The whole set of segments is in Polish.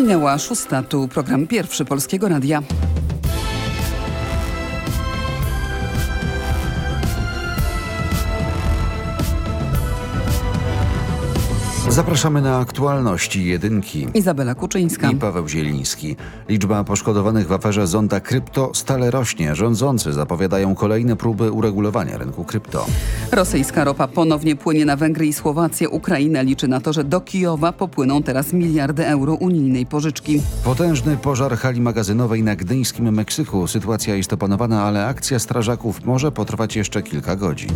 Minęła szósta, tu program pierwszy Polskiego Radia. Zapraszamy na aktualności jedynki. Izabela Kuczyńska. I Paweł Zieliński. Liczba poszkodowanych w aferze Zonda Krypto stale rośnie. Rządzący zapowiadają kolejne próby uregulowania rynku krypto. Rosyjska ropa ponownie płynie na Węgry i Słowację. Ukraina liczy na to, że do Kijowa popłyną teraz miliardy euro unijnej pożyczki. Potężny pożar hali magazynowej na gdyńskim Meksyku. Sytuacja jest opanowana, ale akcja strażaków może potrwać jeszcze kilka godzin.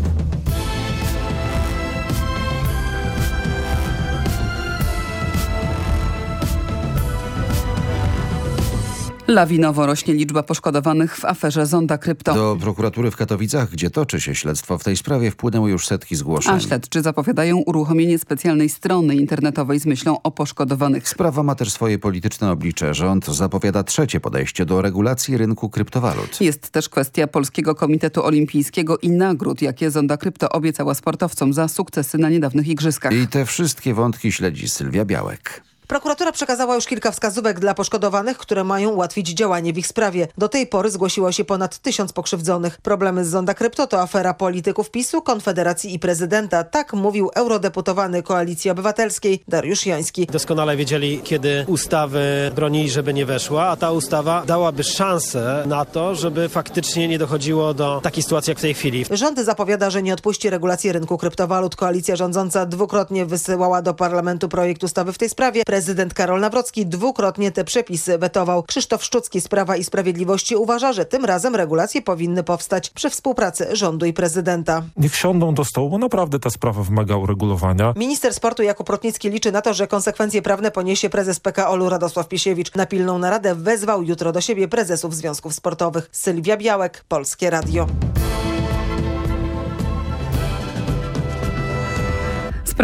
Lawinowo rośnie liczba poszkodowanych w aferze Zonda Krypto. Do prokuratury w Katowicach, gdzie toczy się śledztwo w tej sprawie, wpłynęły już setki zgłoszeń. A śledczy zapowiadają uruchomienie specjalnej strony internetowej z myślą o poszkodowanych. Sprawa ma też swoje polityczne oblicze. Rząd zapowiada trzecie podejście do regulacji rynku kryptowalut. Jest też kwestia Polskiego Komitetu Olimpijskiego i nagród, jakie Zonda Krypto obiecała sportowcom za sukcesy na niedawnych igrzyskach. I te wszystkie wątki śledzi Sylwia Białek. Prokuratura przekazała już kilka wskazówek dla poszkodowanych, które mają ułatwić działanie w ich sprawie. Do tej pory zgłosiło się ponad tysiąc pokrzywdzonych. Problemy z Zonda Krypto to afera polityków PiSu, Konfederacji i prezydenta. Tak mówił eurodeputowany Koalicji Obywatelskiej Dariusz Joński. Doskonale wiedzieli, kiedy ustawy bronili, żeby nie weszła, a ta ustawa dałaby szansę na to, żeby faktycznie nie dochodziło do takiej sytuacji jak w tej chwili. Rząd zapowiada, że nie odpuści regulacji rynku kryptowalut. Koalicja rządząca dwukrotnie wysyłała do parlamentu projekt ustawy w tej sprawie. Prezydent Karol Nawrocki dwukrotnie te przepisy wetował. Krzysztof Szczucki z Prawa i Sprawiedliwości uważa, że tym razem regulacje powinny powstać przy współpracy rządu i prezydenta. Niech siądą do stołu, bo naprawdę ta sprawa wymaga uregulowania. Minister sportu Jakub Rotnicki liczy na to, że konsekwencje prawne poniesie prezes PKOL-u Radosław Pisiewicz. Na pilną naradę wezwał jutro do siebie prezesów związków sportowych. Sylwia Białek, Polskie Radio.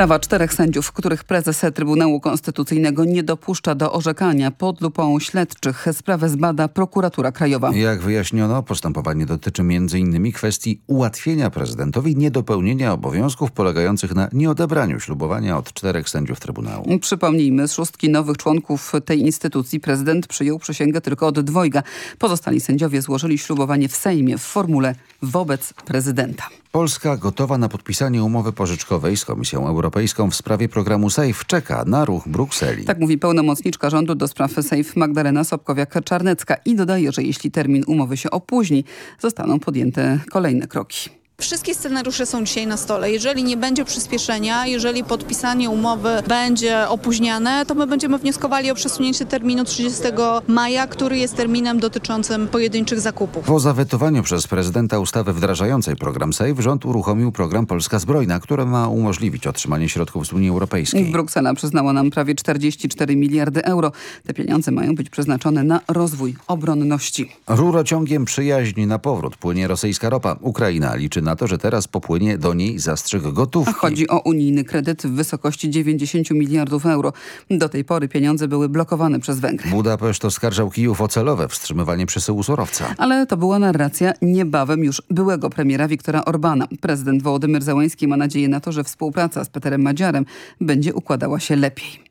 Sprawa czterech sędziów, których prezes Trybunału Konstytucyjnego nie dopuszcza do orzekania pod lupą śledczych. Sprawę zbada prokuratura krajowa. Jak wyjaśniono, postępowanie dotyczy m.in. kwestii ułatwienia prezydentowi niedopełnienia obowiązków polegających na nieodebraniu ślubowania od czterech sędziów Trybunału. Przypomnijmy, z szóstki nowych członków tej instytucji prezydent przyjął przysięgę tylko od dwojga. Pozostali sędziowie złożyli ślubowanie w Sejmie w formule wobec prezydenta. Polska gotowa na podpisanie umowy pożyczkowej z Komisją Europejską w sprawie programu SAFE czeka na ruch Brukseli. Tak mówi pełnomocniczka rządu do spraw SAFE Magdalena Sobkowiak-Czarnecka i dodaje, że jeśli termin umowy się opóźni, zostaną podjęte kolejne kroki. Wszystkie scenariusze są dzisiaj na stole. Jeżeli nie będzie przyspieszenia, jeżeli podpisanie umowy będzie opóźniane, to my będziemy wnioskowali o przesunięcie terminu 30 maja, który jest terminem dotyczącym pojedynczych zakupów. Po zawetowaniu przez prezydenta ustawy wdrażającej program SAFE rząd uruchomił program Polska Zbrojna, który ma umożliwić otrzymanie środków z Unii Europejskiej. Bruksela przyznała nam prawie 44 miliardy euro. Te pieniądze mają być przeznaczone na rozwój obronności. Rurociągiem przyjaźni na powrót płynie rosyjska ropa. Ukraina liczy na na to, że teraz popłynie do niej zastrzyk gotówki. Chodzi o unijny kredyt w wysokości 90 miliardów euro. Do tej pory pieniądze były blokowane przez Węgry. Budapeszt oskarżał Kijów o celowe wstrzymywanie przesyłu surowca. Ale to była narracja niebawem już byłego premiera Viktora Orbana. Prezydent Wołodymyr Załański ma nadzieję na to, że współpraca z Peterem Madziarem będzie układała się lepiej.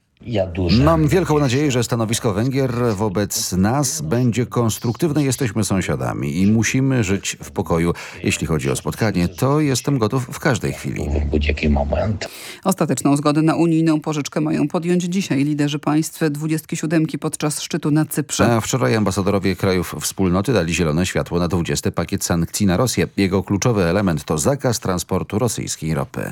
Mam wielką nadzieję, że stanowisko Węgier wobec nas będzie konstruktywne. Jesteśmy sąsiadami i musimy żyć w pokoju. Jeśli chodzi o spotkanie, to jestem gotów w każdej chwili. Ostateczną zgodę na unijną pożyczkę mają podjąć dzisiaj liderzy państw 27 podczas szczytu na Cyprze. A wczoraj ambasadorowie krajów wspólnoty dali zielone światło na 20 pakiet sankcji na Rosję. Jego kluczowy element to zakaz transportu rosyjskiej ropy.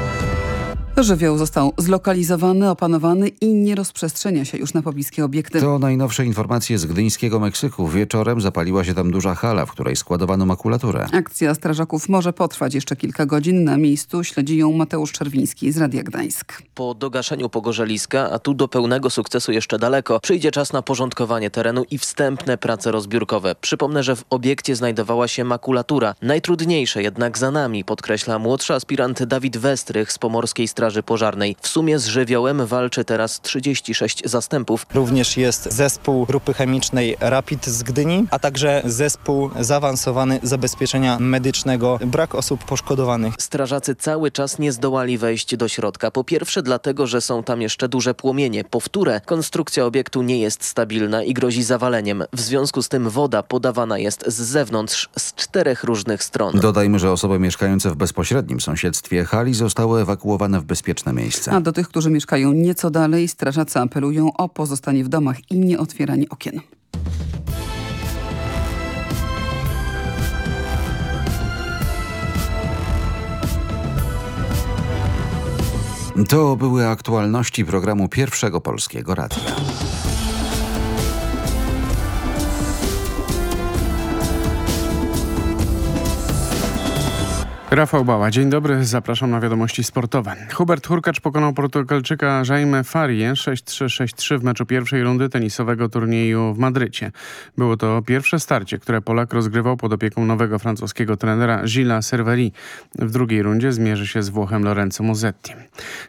Żywioł został zlokalizowany, opanowany i nie rozprzestrzenia się już na pobliskie obiekty. To najnowsze informacje z gdyńskiego Meksyku. Wieczorem zapaliła się tam duża hala, w której składowano makulaturę. Akcja strażaków może potrwać jeszcze kilka godzin. Na miejscu śledzi ją Mateusz Czerwiński z Radia Gdańsk. Po dogaszeniu pogorzeliska, a tu do pełnego sukcesu jeszcze daleko, przyjdzie czas na porządkowanie terenu i wstępne prace rozbiórkowe. Przypomnę, że w obiekcie znajdowała się makulatura. Najtrudniejsze jednak za nami, podkreśla młodszy aspirant Dawid Westrych z Pomorskiej Straży Straży Pożarnej. W sumie z żywiołem walczy teraz 36 zastępów. Również jest zespół grupy chemicznej Rapid z Gdyni, a także zespół zaawansowany zabezpieczenia medycznego. Brak osób poszkodowanych. Strażacy cały czas nie zdołali wejść do środka. Po pierwsze dlatego, że są tam jeszcze duże płomienie. Po wtóre, konstrukcja obiektu nie jest stabilna i grozi zawaleniem. W związku z tym woda podawana jest z zewnątrz, z czterech różnych stron. Dodajmy, że osoby mieszkające w bezpośrednim sąsiedztwie hali zostały ewakuowane w bezpieczne miejsca. A do tych, którzy mieszkają nieco dalej, strażacy apelują o pozostanie w domach i nie otwieranie okien. To były aktualności programu Pierwszego Polskiego Radia. Rafał Bała, dzień dobry, zapraszam na wiadomości sportowe. Hubert Hurkacz pokonał Portugalczyka Jaime Farie 6-3-6-3 w meczu pierwszej rundy tenisowego turnieju w Madrycie. Było to pierwsze starcie, które Polak rozgrywał pod opieką nowego francuskiego trenera Gilles Serveri. W drugiej rundzie zmierzy się z Włochem Lorenzo Musetti.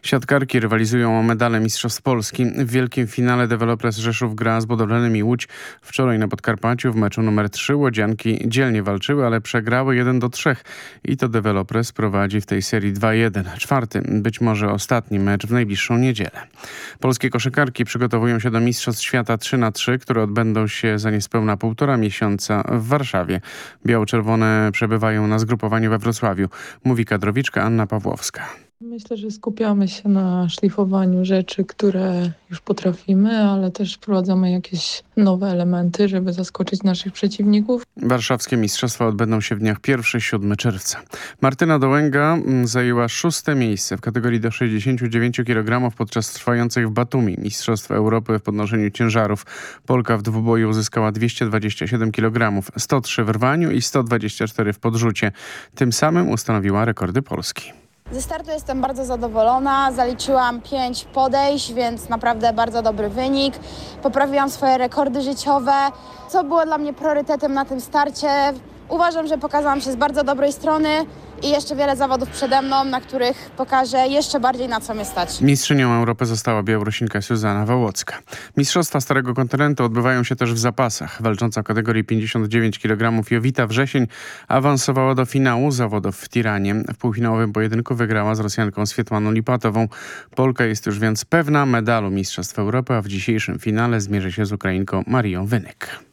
Siatkarki rywalizują o medale Mistrzostw Polski. W wielkim finale Developers Rzeszów gra z budowlanymi Łódź. Wczoraj na Podkarpaciu w meczu numer 3 Łodzianki dzielnie walczyły, ale przegrały 1 do 3 i to Developers Lopres prowadzi w tej serii 2-1. Czwarty, być może ostatni mecz w najbliższą niedzielę. Polskie koszykarki przygotowują się do Mistrzostw Świata 3 na 3 które odbędą się za niespełna półtora miesiąca w Warszawie. Biało-czerwone przebywają na zgrupowaniu we Wrocławiu, mówi kadrowiczka Anna Pawłowska. Myślę, że skupiamy się na szlifowaniu rzeczy, które już potrafimy, ale też wprowadzamy jakieś nowe elementy, żeby zaskoczyć naszych przeciwników. Warszawskie Mistrzostwa odbędą się w dniach 1-7 czerwca. Martyna Dołęga mm, zajęła szóste miejsce w kategorii do 69 kg podczas trwających w Batumi Mistrzostw Europy w podnoszeniu ciężarów. Polka w dwuboju uzyskała 227 kg, 103 w rwaniu i 124 w podrzucie. Tym samym ustanowiła rekordy Polski. Ze startu jestem bardzo zadowolona. Zaliczyłam 5 podejść, więc naprawdę bardzo dobry wynik. Poprawiłam swoje rekordy życiowe, co było dla mnie priorytetem na tym starcie. Uważam, że pokazałam się z bardzo dobrej strony i jeszcze wiele zawodów przede mną, na których pokażę jeszcze bardziej na co mnie stać. Mistrzynią Europy została Białorusinka Suzana Wołocka. Mistrzostwa Starego Kontynentu odbywają się też w zapasach. Walcząca w kategorii 59 kg Jowita Wrzesień awansowała do finału zawodów w Tiranie. W półfinałowym pojedynku wygrała z Rosjanką Swietłaną Lipatową. Polka jest już więc pewna medalu Mistrzostw Europy, a w dzisiejszym finale zmierzy się z Ukrainką Marią Wynyk.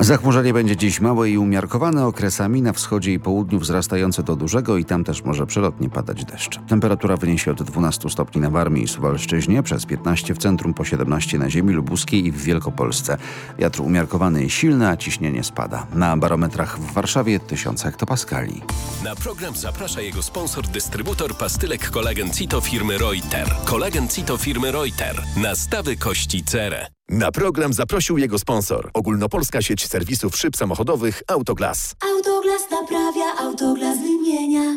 Zachmurzenie będzie dziś małe i umiarkowane, okresami na wschodzie i południu wzrastające do dużego i tam też może przelotnie padać deszcz. Temperatura wyniesie od 12 stopni na Warmii i Suwalszczyźnie, przez 15 w centrum, po 17 na ziemi lubuskiej i w Wielkopolsce. Wiatr umiarkowany i silny, a ciśnienie spada. Na barometrach w Warszawie 1000 hektopaskali. Na program zaprasza jego sponsor, dystrybutor pastylek kolagen Cito firmy Reuter. Kolagen Cito firmy Reuter. Nastawy kości cerę. Na program zaprosił jego sponsor. Ogólnopolska sieć serwisów szyb samochodowych Autoglas. Autoglas naprawia, Autoglas wymienia.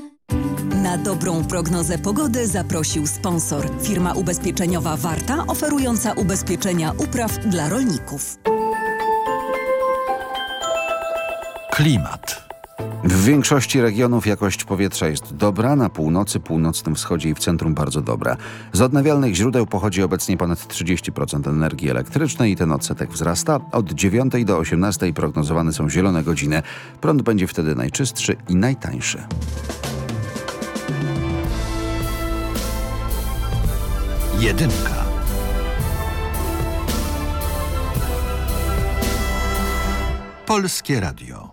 Na dobrą prognozę pogody zaprosił sponsor. Firma ubezpieczeniowa Warta, oferująca ubezpieczenia upraw dla rolników. Klimat. W większości regionów jakość powietrza jest dobra, na północy, północnym wschodzie i w centrum bardzo dobra. Z odnawialnych źródeł pochodzi obecnie ponad 30% energii elektrycznej i ten odsetek wzrasta. Od 9 do 18 prognozowane są zielone godziny. Prąd będzie wtedy najczystszy i najtańszy. Jedynka. Polskie Radio.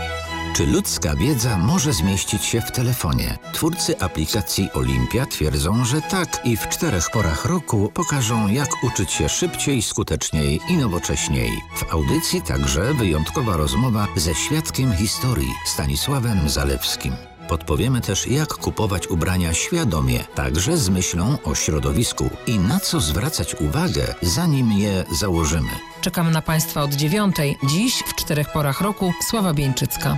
Ludzka wiedza może zmieścić się w telefonie? Twórcy aplikacji Olimpia twierdzą, że tak i w czterech porach roku pokażą, jak uczyć się szybciej, skuteczniej i nowocześniej. W audycji także wyjątkowa rozmowa ze świadkiem historii Stanisławem Zalewskim. Podpowiemy też, jak kupować ubrania świadomie, także z myślą o środowisku i na co zwracać uwagę, zanim je założymy. Czekam na Państwa od dziewiątej. Dziś w czterech porach roku Sława Bieńczycka.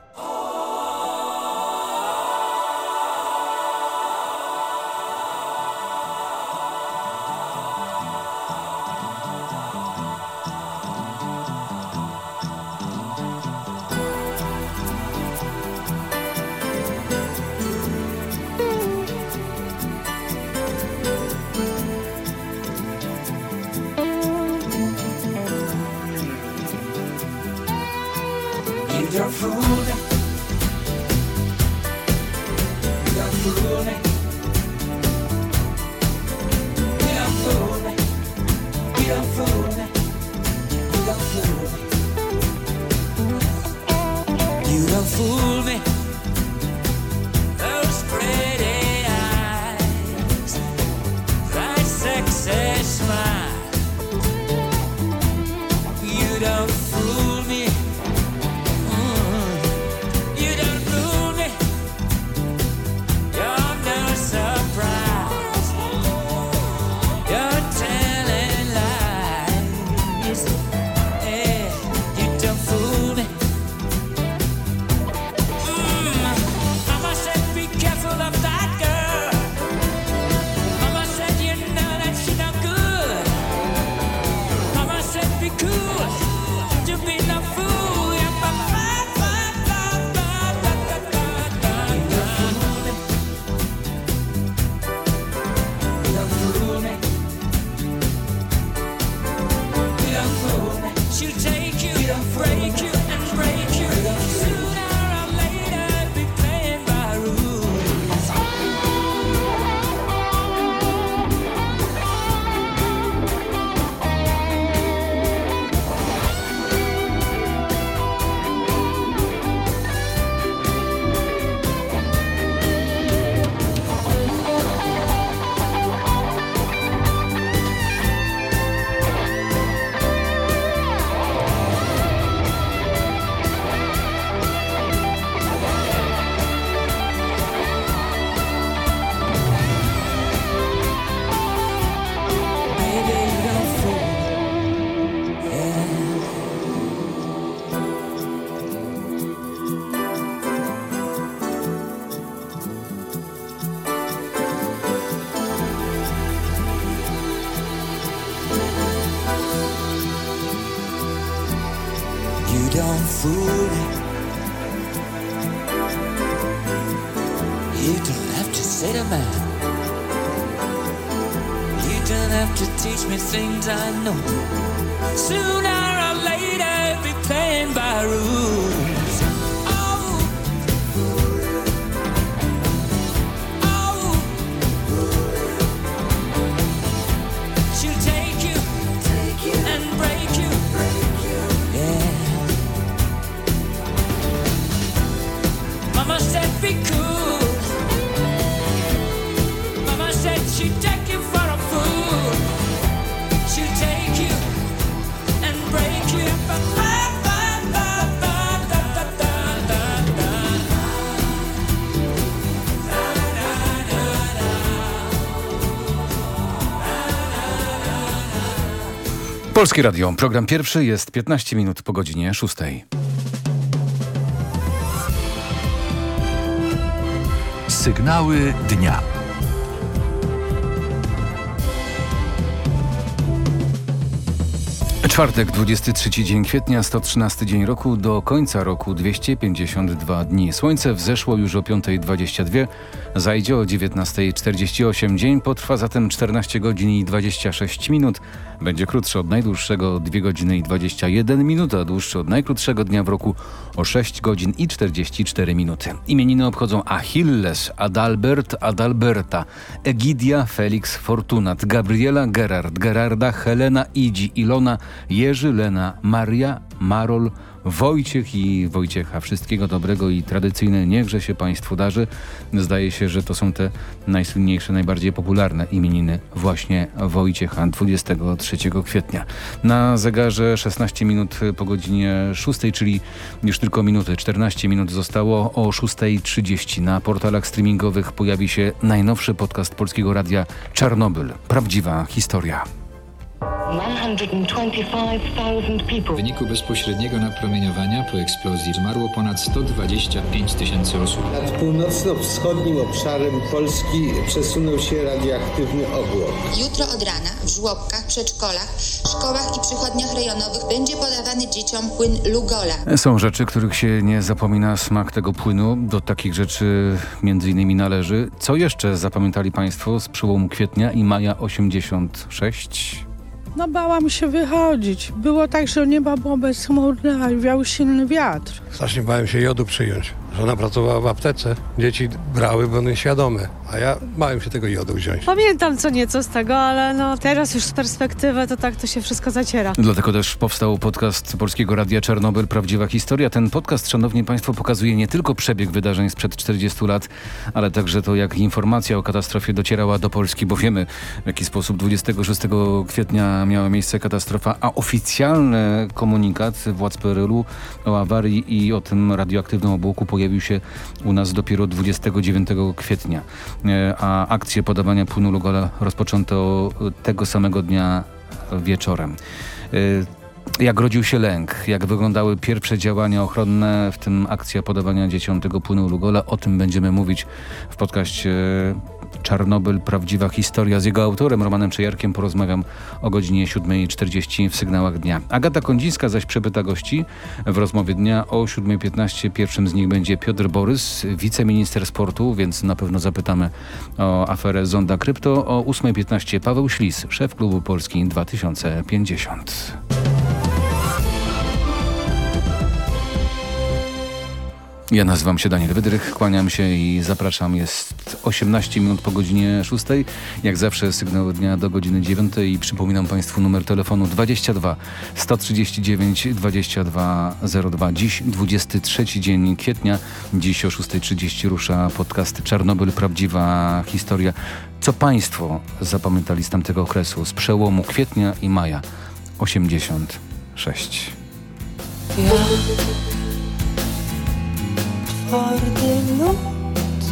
Polskie Radio, program pierwszy jest 15 minut po godzinie 6. Sygnały dnia. Czwartek, 23 dzień kwietnia, 113 dzień roku, do końca roku 252 dni. Słońce wzeszło już o 5.22, zajdzie o 19.48. Dzień potrwa zatem 14 godzin i 26 minut. Będzie krótszy od najdłuższego 2 godziny i 21 minut, a dłuższy od najkrótszego dnia w roku o 6 godzin i 44 minuty. Imieniny obchodzą Achilles, Adalbert, Adalberta, Egidia, Felix, Fortunat, Gabriela, Gerard, Gerarda, Helena, Idzi, Ilona, Jerzy, Lena, Maria, Marol, Wojciech i Wojciecha. Wszystkiego dobrego i tradycyjne niechże się Państwu darzy. Zdaje się, że to są te najsłynniejsze, najbardziej popularne imieniny właśnie Wojciecha 23 kwietnia. Na zegarze 16 minut po godzinie 6, czyli już tylko minuty, 14 minut zostało. O 6.30 na portalach streamingowych pojawi się najnowszy podcast Polskiego Radia Czarnobyl. Prawdziwa historia. W wyniku bezpośredniego napromieniowania po eksplozji zmarło ponad 125 tysięcy osób. Nad północno-wschodnim obszarem Polski przesunął się radioaktywny obłok. Jutro od rana w żłobkach, przedszkolach, szkołach i przychodniach rejonowych będzie podawany dzieciom płyn Lugola. Są rzeczy, których się nie zapomina smak tego płynu. Do takich rzeczy między innymi należy. Co jeszcze zapamiętali Państwo z przełomu kwietnia i maja 86? No bałam się wychodzić. Było tak, że nieba było bezchmurne, a wiał silny wiatr. Strasznie bałem się jodu przyjąć. Żona pracowała w aptece, dzieci brały, bo one świadome, a ja bałem się tego jodu wziąć. Pamiętam co nieco z tego, ale no teraz już z perspektywy to tak to się wszystko zaciera. Dlatego też powstał podcast Polskiego Radia Czarnobyl Prawdziwa Historia. Ten podcast, szanowni państwo, pokazuje nie tylko przebieg wydarzeń sprzed 40 lat, ale także to, jak informacja o katastrofie docierała do Polski, bo wiemy, w jaki sposób 26 kwietnia miała miejsce katastrofa, a oficjalny komunikat władz PRL-u o awarii i o tym radioaktywnym obłoku pojawił się u nas dopiero 29 kwietnia, E, a akcję podawania płynu Lugola rozpoczęto tego samego dnia wieczorem. E, Jak rodził się lęk, jak wyglądały pierwsze działania ochronne, w tym akcja podawania dzieciom tego płynu Lugola, o tym będziemy mówić w podcaście Czarnobyl, prawdziwa historia. Z jego autorem, Romanem Czejarkiem, porozmawiam o godzinie 7.40 w sygnałach dnia. Agata Kondzińska zaś przepyta gości w rozmowie dnia o 7.15. Pierwszym z nich będzie Piotr Borys, wiceminister sportu, więc na pewno zapytamy o aferę Zonda Krypto. O 8.15 Paweł Ślis, szef klubu Polski 2050. Ja nazywam się Daniel Wydrych, kłaniam się i zapraszam. Jest 18 minut po godzinie 6. Jak zawsze sygnał dnia do godziny 9 i przypominam Państwu numer telefonu 22 139 2202. Dziś 23 dzień kwietnia. Dziś o 6.30 rusza podcast Czarnobyl Prawdziwa Historia. Co Państwo zapamiętali z tamtego okresu, z przełomu kwietnia i maja 86? Ja twardy lód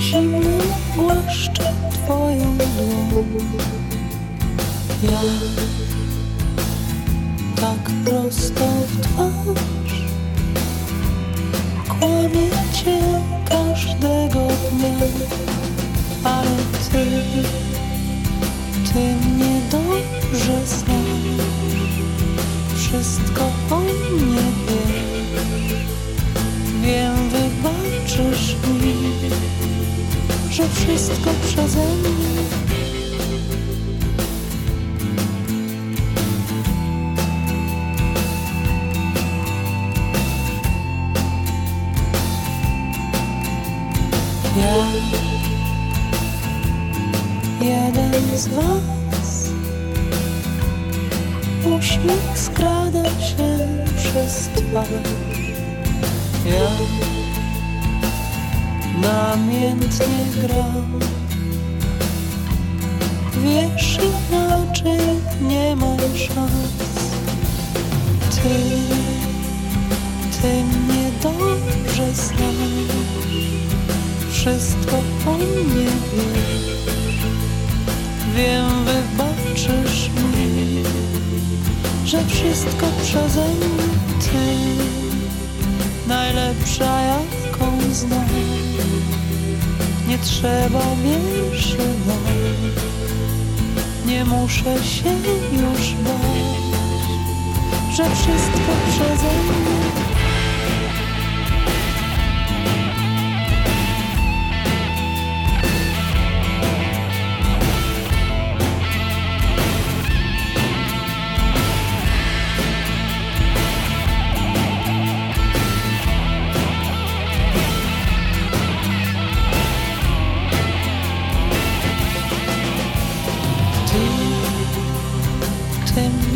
Zimny głaszczę twoją dłoń Ja tak prosto w twarz Kłamię cię każdego dnia Ale ty, ty mnie dobrze znasz. Wszystko o mnie wiesz Wiem, wybaczysz mi Że wszystko przeze mnie. Ja Jeden z was Uśmiech skrada się przez twarz Ja namiętnie gram Wiesz, inaczej nie mam szans. Ty, ty mnie dobrze znasz. Wszystko o mnie wiesz. Wiem, wybaczysz mi że wszystko przeze mnie ty, najlepsza jaką znam. Nie trzeba dać, nie muszę się już bać, że wszystko przeze mnie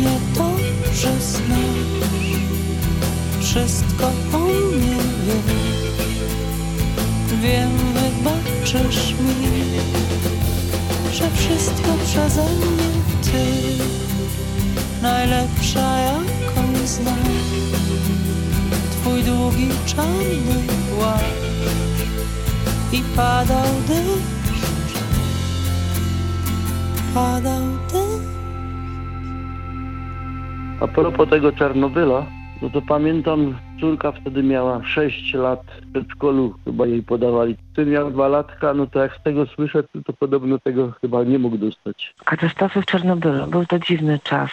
mnie dobrze znasz, wszystko o mnie wiesz. Wiem, wybaczysz mi, że wszystko przeze mnie ty, najlepsza jaką znam. Twój długi czarny płaszcz i padał deszcz, padał deszcz. A propos tego Czarnobyla, no to pamiętam, córka wtedy miała 6 lat w przedszkolu, chyba jej podawali. Syn miał dwa latka, no to jak z tego słyszę, to podobno tego chyba nie mógł dostać. Katastrofy w Czarnobylu. Był to dziwny czas.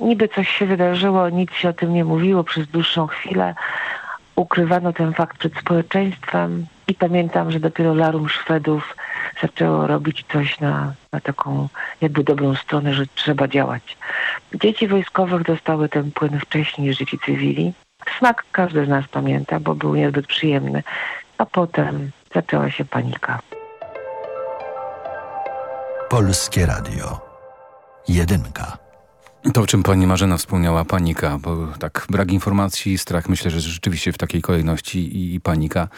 Niby coś się wydarzyło, nic się o tym nie mówiło przez dłuższą chwilę. Ukrywano ten fakt przed społeczeństwem i pamiętam, że dopiero Larum Szwedów zaczęło robić coś na, na taką jakby dobrą stronę, że trzeba działać. Dzieci wojskowych dostały ten płyn wcześniej niż dzieci cywili. Smak każdy z nas pamięta, bo był niezbyt przyjemny. A potem zaczęła się panika. Polskie Radio. Jedynka. To, o czym pani Marzena wspomniała, panika, bo tak, brak informacji, strach, myślę, że rzeczywiście w takiej kolejności i, i panika.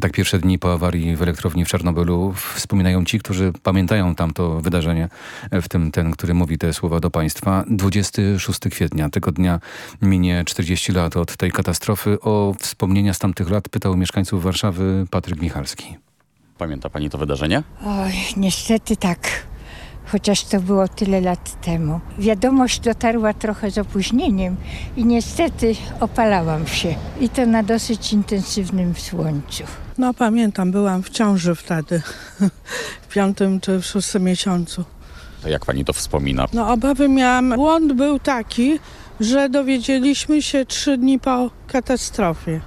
Tak pierwsze dni po awarii w elektrowni w Czarnobylu wspominają ci, którzy pamiętają tamto wydarzenie, w tym ten, który mówi te słowa do państwa. 26 kwietnia, tego dnia minie 40 lat od tej katastrofy. O wspomnienia z tamtych lat pytał mieszkańców Warszawy Patryk Michalski. Pamięta pani to wydarzenie? Oj, niestety tak. Chociaż to było tyle lat temu. Wiadomość dotarła trochę z opóźnieniem i niestety opalałam się. I to na dosyć intensywnym słońcu. No pamiętam, byłam w ciąży wtedy, w piątym czy w szóstym miesiącu. To jak pani to wspomina? No obawy miałam. Błąd był taki, że dowiedzieliśmy się trzy dni po katastrofie.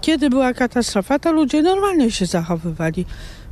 Kiedy była katastrofa, to ludzie normalnie się zachowywali.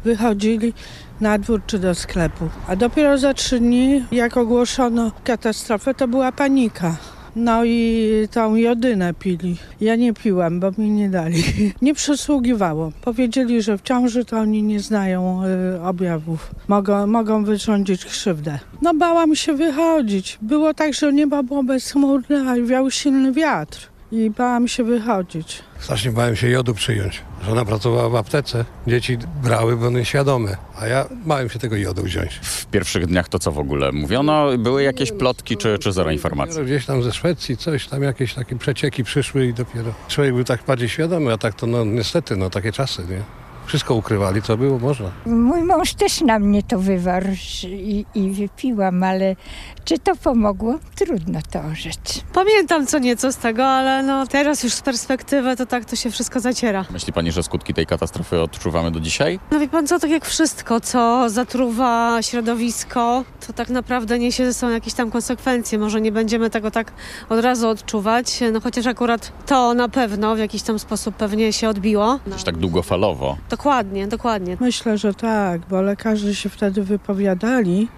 Wychodzili na dwór czy do sklepu. A dopiero za trzy dni, jak ogłoszono katastrofę, to była panika. No i tą jodynę pili. Ja nie piłam, bo mi nie dali. Nie przysługiwało. Powiedzieli, że w ciąży to oni nie znają y, objawów. Mogą, mogą wyrządzić krzywdę. No bałam się wychodzić. Było tak, że niebo było bezchmurne, a wiał silny wiatr. I bałam się wychodzić. Strasznie bałem się jodu przyjąć. Żona pracowała w aptece, dzieci brały, bo one świadome, a ja bałem się tego jodu wziąć. W pierwszych dniach to co w ogóle mówiono? Były jakieś plotki czy, czy zero informacji? Gdzieś tam ze Szwecji coś, tam jakieś takie przecieki przyszły i dopiero człowiek był tak bardziej świadomy, a tak to no niestety, no takie czasy, nie? Wszystko ukrywali, co było można. Mój mąż też na mnie to wywarł i, i wypiłam, ale czy to pomogło? Trudno to orzec. Pamiętam co nieco z tego, ale no teraz już z perspektywy to tak to się wszystko zaciera. Myśli pani, że skutki tej katastrofy odczuwamy do dzisiaj? No wie pan co, tak jak wszystko, co zatruwa środowisko, to tak naprawdę niesie ze sobą jakieś tam konsekwencje. Może nie będziemy tego tak od razu odczuwać, no chociaż akurat to na pewno w jakiś tam sposób pewnie się odbiło. No. Tak długofalowo. Dokładnie, dokładnie. Myślę, że tak, bo lekarze się wtedy wypowiadali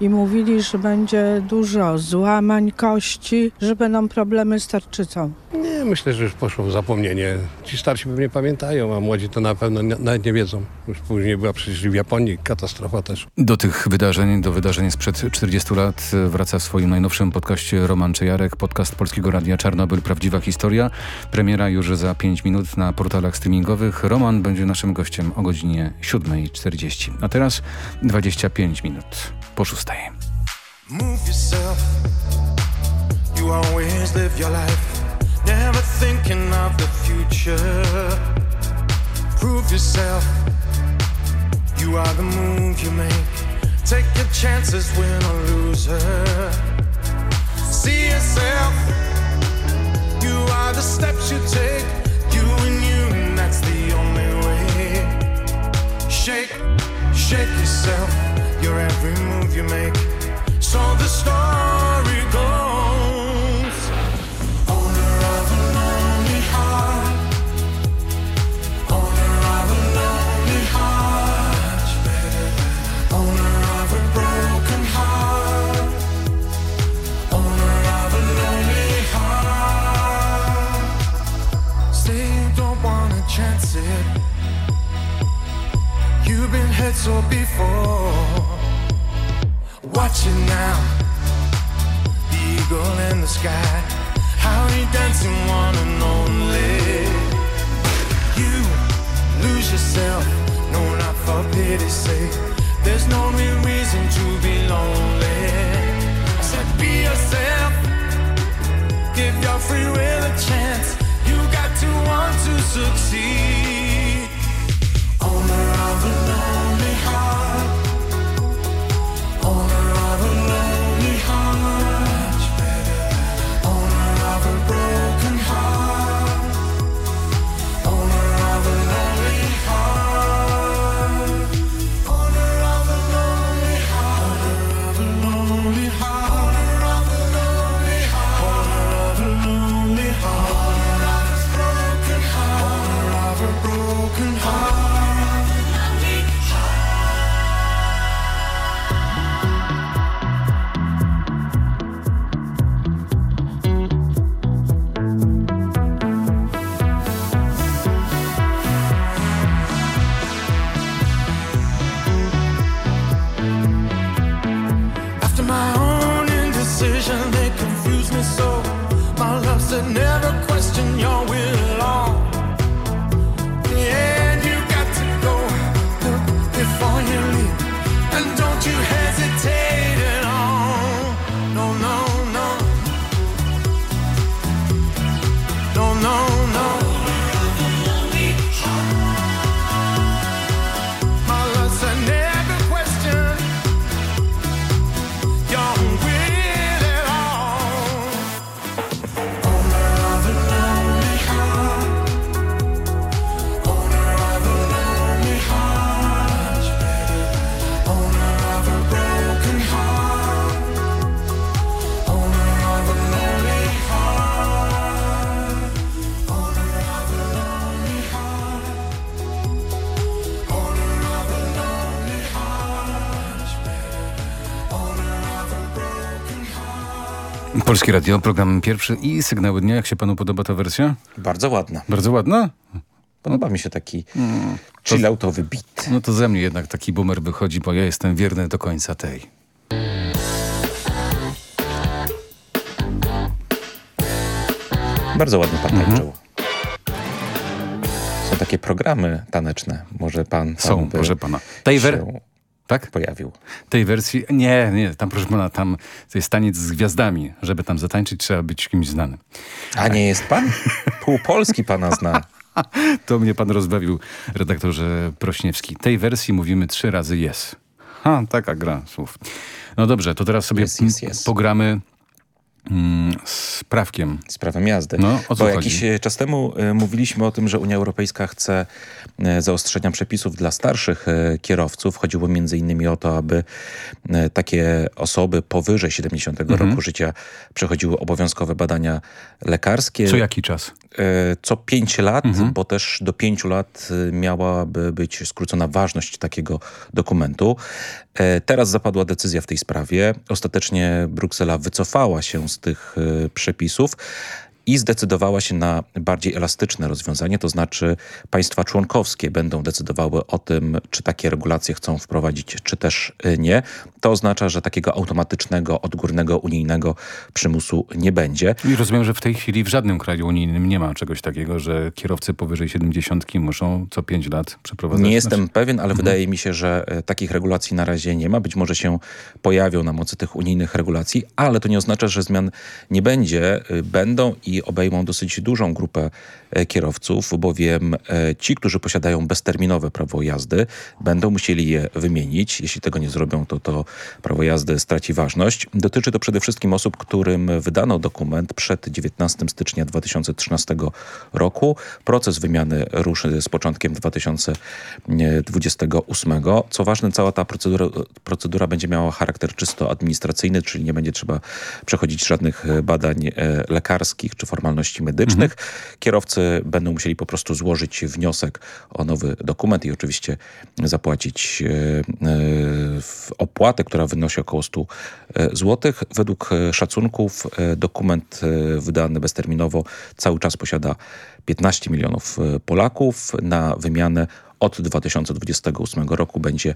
i mówili, że będzie dużo złamań kości, że będą problemy z tarczycą. Nie, myślę, że już poszło w zapomnienie. Ci starsi pewnie pamiętają, a młodzi to na pewno nie, nawet nie wiedzą. Już później była przecież w Japonii katastrofa też. Do tych wydarzeń, do wydarzeń sprzed 40 lat wraca w swoim najnowszym podcaście Roman Czejarek, podcast Polskiego Radia Czarnobyl Prawdziwa Historia. Premiera już za 5 minut na portalach streamingowych. Roman będzie naszym gościem o godzinie 7.40. A teraz 25 minut po 6. Move yourself. You always live your life, never thinking of the future. Prove yourself. You are the move you make. Take your chances, win or loser. see yourself. You are the steps you take, you and you, that's the only way. Shake, shake yourself, your every move you make. So the story goes. Owner of a lonely heart. Owner of a lonely heart. Owner of a broken heart. Owner of a lonely heart. Say you don't wanna chance it. You've been hurt so before. Watch it now. The eagle in the sky. How he dancing one and only. You lose yourself. No, not for pity's sake. There's no real reason to be lonely. I said, be yourself. Give your free will a chance. You got to want to succeed. Owner of a lonely Polskie Radio, program pierwszy i sygnały dnia. Jak się panu podoba ta wersja? Bardzo ładna. Bardzo ładna? Podoba mi się taki Mm. chilloutowy beat. No to ze mnie jednak taki boomer wychodzi, bo ja jestem wierny do końca tej. Bardzo ładnie pan Mhm. tańczył. Są takie programy taneczne. Może pan Są, tam by proszę pana. Tej wer- się tak? pojawił. Tej wersji, nie, nie, tam proszę pana, tam to jest taniec z gwiazdami. Żeby tam zatańczyć, trzeba być kimś znanym. A nie jest pan? Pół Polski pana zna. To mnie pan rozbawił, redaktorze Prośniewski. Tej wersji mówimy trzy razy yes. Ha, taka gra słów. No dobrze, to teraz sobie Yes, yes, yes. pogramy z prawkiem. Z prawem jazdy. No, o co Bo jakiś e, czas temu e, mówiliśmy o tym, że Unia Europejska chce e, zaostrzenia przepisów dla starszych kierowców. Chodziło między innymi o to, aby takie osoby powyżej 70 Mhm. roku życia przechodziły obowiązkowe badania lekarskie. Co jaki czas? E, co 5 lat, Mhm. bo też do 5 lat e, miałaby być skrócona ważność takiego dokumentu. E, Teraz zapadła decyzja w tej sprawie. Ostatecznie Bruksela wycofała się z tych przepisów i zdecydowała się na bardziej elastyczne rozwiązanie, to znaczy państwa członkowskie będą decydowały o tym, czy takie regulacje chcą wprowadzić, czy też y, nie. To oznacza, że takiego automatycznego, odgórnego, unijnego przymusu nie będzie. I rozumiem, że w tej chwili w żadnym kraju unijnym nie ma czegoś takiego, że kierowcy powyżej 70 muszą co 5 lat przeprowadzać. Nie jestem znaczy- pewien, ale Mhm. wydaje mi się, że e, takich regulacji na razie nie ma. Być może się pojawią na mocy tych unijnych regulacji, ale to nie oznacza, że zmian nie będzie. Y, Będą i obejmą dosyć dużą grupę kierowców, bowiem e, ci, którzy posiadają bezterminowe prawo jazdy, będą musieli je wymienić. Jeśli tego nie zrobią, to to prawo jazdy straci ważność. Dotyczy to przede wszystkim osób, którym wydano dokument przed 19 stycznia 2013 roku. Proces wymiany ruszy z początkiem 2028. Co ważne, cała ta procedura, procedura będzie miała charakter czysto administracyjny, czyli nie będzie trzeba przechodzić żadnych e, badań e, lekarskich czy formalności medycznych. Kierowcy będą musieli po prostu złożyć wniosek o nowy dokument i oczywiście zapłacić e, e, opłatę, która wynosi około 100 zł. Według e, szacunków e, dokument e, wydany bezterminowo cały czas posiada 15 milionów e, Polaków. Na wymianę od 2028 roku będzie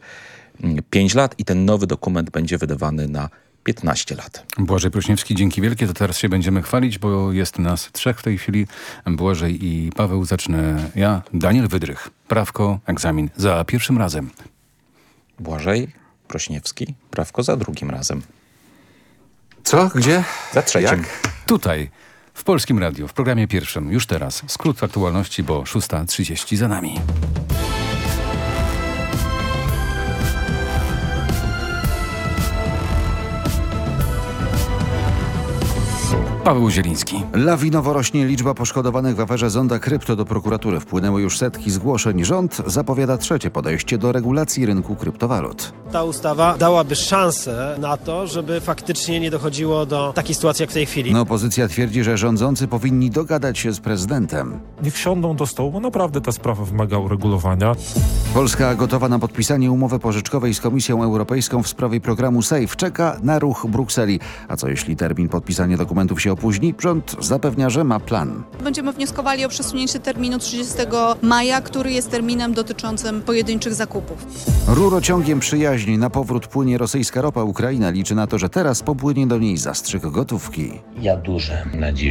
mm, 5 lat i ten nowy dokument będzie wydawany na 15 lat. Błażej Prośniewski, dzięki wielkie. To teraz się będziemy chwalić, bo jest nas trzech w tej chwili. Błażej i Paweł. Zacznę ja, Daniel Wydrych. Prawko, egzamin za pierwszym razem. Błażej Prośniewski, prawko za drugim razem. Co? Gdzie? Za trzecim. Tutaj, w Polskim Radiu, w programie pierwszym, już teraz. Skrót aktualności, bo 6.30 za nami. Paweł Zieliński. Lawinowo rośnie liczba poszkodowanych w aferze Zonda Krypto do prokuratury. Wpłynęły już setki zgłoszeń. Rząd zapowiada trzecie podejście do regulacji rynku kryptowalut. Ta ustawa dałaby szansę na to, żeby faktycznie nie dochodziło do takiej sytuacji jak w tej chwili. No, opozycja twierdzi, że rządzący powinni dogadać się z prezydentem. Niech wsiądą do stołu, bo naprawdę ta sprawa wymaga uregulowania. Polska gotowa na podpisanie umowy pożyczkowej z Komisją Europejską w sprawie programu SAFE. Czeka na ruch Brukseli. A co jeśli termin podpisania dokumentów się się opóźni, rząd zapewnia, że ma plan. Będziemy wnioskowali o przesunięcie terminu 30 maja, który jest terminem dotyczącym pojedynczych zakupów. Rurociągiem przyjaźni na powrót płynie rosyjska ropa. Ukraina liczy na to, że teraz popłynie do niej zastrzyk gotówki. Ja duże nadzieję.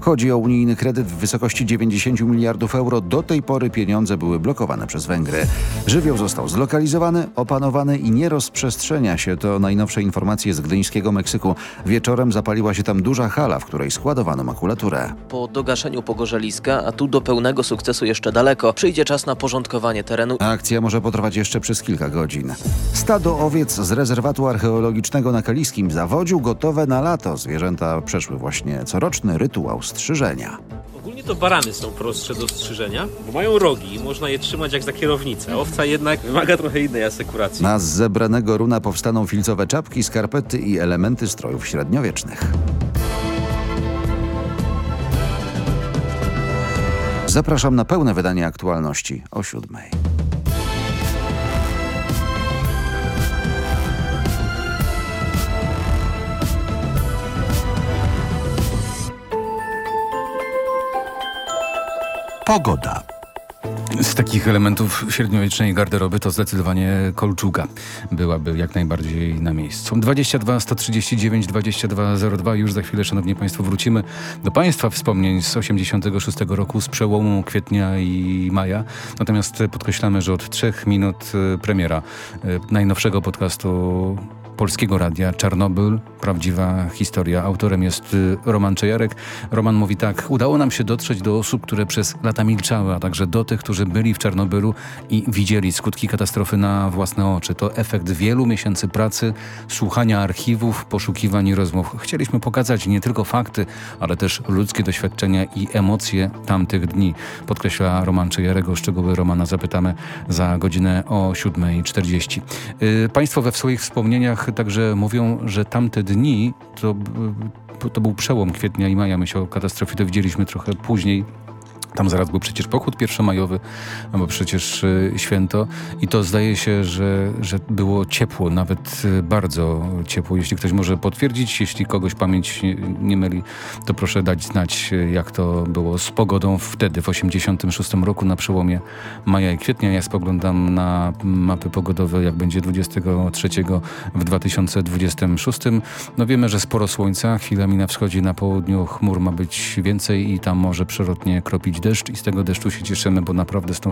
Chodzi o unijny kredyt w wysokości 90 miliardów euro. Do tej pory pieniądze były blokowane przez Węgry. Żywioł został zlokalizowany, opanowany i nie rozprzestrzenia się. To najnowsze informacje z gdyńskiego Meksyku. Wieczorem zapaliła się tam duża hala w której składowano makulaturę. Po dogaszeniu pogorzeliska, a tu do pełnego sukcesu jeszcze daleko, przyjdzie czas na porządkowanie terenu. Akcja może potrwać jeszcze przez kilka godzin. Stado owiec z rezerwatu archeologicznego na Kaliskim zawodził gotowe na lato. Zwierzęta przeszły właśnie coroczny rytuał strzyżenia. Ogólnie to barany są prostsze do strzyżenia, bo mają rogi i można je trzymać jak za kierownicę. Owca jednak wymaga trochę innej asekuracji. Na z zebranego runa powstaną filcowe czapki, skarpety i elementy strojów średniowiecznych. Zapraszam na pełne wydanie aktualności o siódmej. Pogoda. Z takich elementów średniowiecznej garderoby to zdecydowanie kolczuga byłaby jak najbardziej na miejscu. 22 139 2202 już za chwilę, szanowni państwo, wrócimy do państwa wspomnień z 86 roku, z przełomu kwietnia i maja. Natomiast podkreślamy, że od trzech minut e, premiera e, najnowszego podcastu Polskiego Radia Czarnobyl, prawdziwa historia. Autorem jest y, Roman Czejarek. Roman mówi tak, udało nam się dotrzeć do osób, które przez lata milczały, a także do tych, którzy byli w Czarnobylu i widzieli skutki katastrofy na własne oczy. To efekt wielu miesięcy pracy, słuchania archiwów, poszukiwań i rozmów. Chcieliśmy pokazać nie tylko fakty, ale też ludzkie doświadczenia i emocje tamtych dni. Podkreśla Roman Czejarek. O szczegóły Romana zapytamy za godzinę o 7.40. Y, Państwo we swoich wspomnieniach także mówią, że tamte dni to, to był przełom kwietnia i maja. My się o katastrofie dowiedzieliśmy trochę później. Tam zaraz był przecież pochód pierwszomajowy, albo przecież y, święto i to zdaje się, że, że było ciepło, nawet y, bardzo ciepło. Jeśli ktoś może potwierdzić, jeśli kogoś pamięć nie, nie myli, to proszę dać znać, y, jak to było z pogodą wtedy, w 86 roku na przełomie maja i kwietnia. Ja spoglądam na mapy pogodowe, jak będzie 23 w 2026. No wiemy, że sporo słońca, chwilami na wschodzie, na południu chmur ma być więcej i tam może przelotnie kropić deszcz i z tego deszczu się cieszymy, bo naprawdę z tą